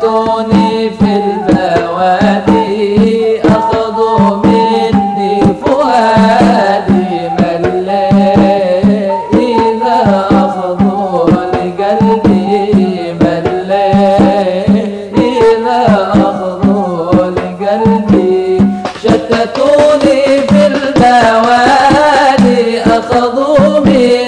سلكوني في البوادي أخذوا مني فؤادي من لا إذا أخذوا لقلبي من لا إذا أخذوا لقلبي. شتتوني في البوادي أخذوا مني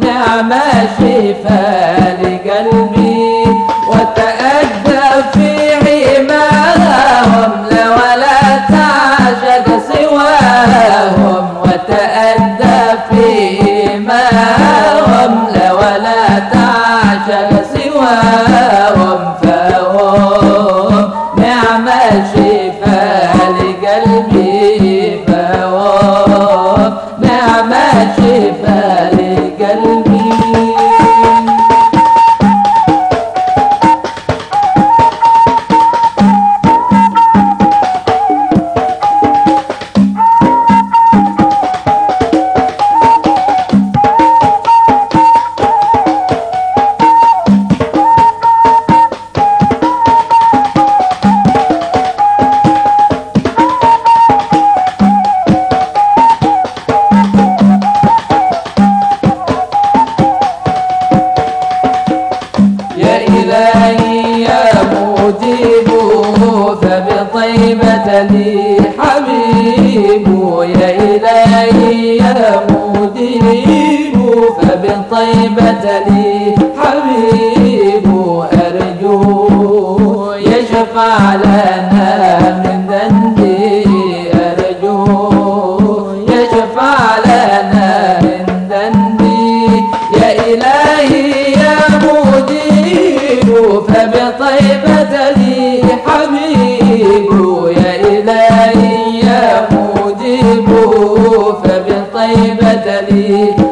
نعم شفاء لقلبي وتأدب في ولا تعشق سواهم وتأدب في ولا تعشق سواهم نعم شفاء لقلبي فبطيبة لي حبيب أرجو يشفع لنا من ذنبي. أرجو يشفع لنا من ذنبي. يا إلهي يا مجيب فبطيبة لي حبيب. يا إلهي يا مجيب فبطيبة لي.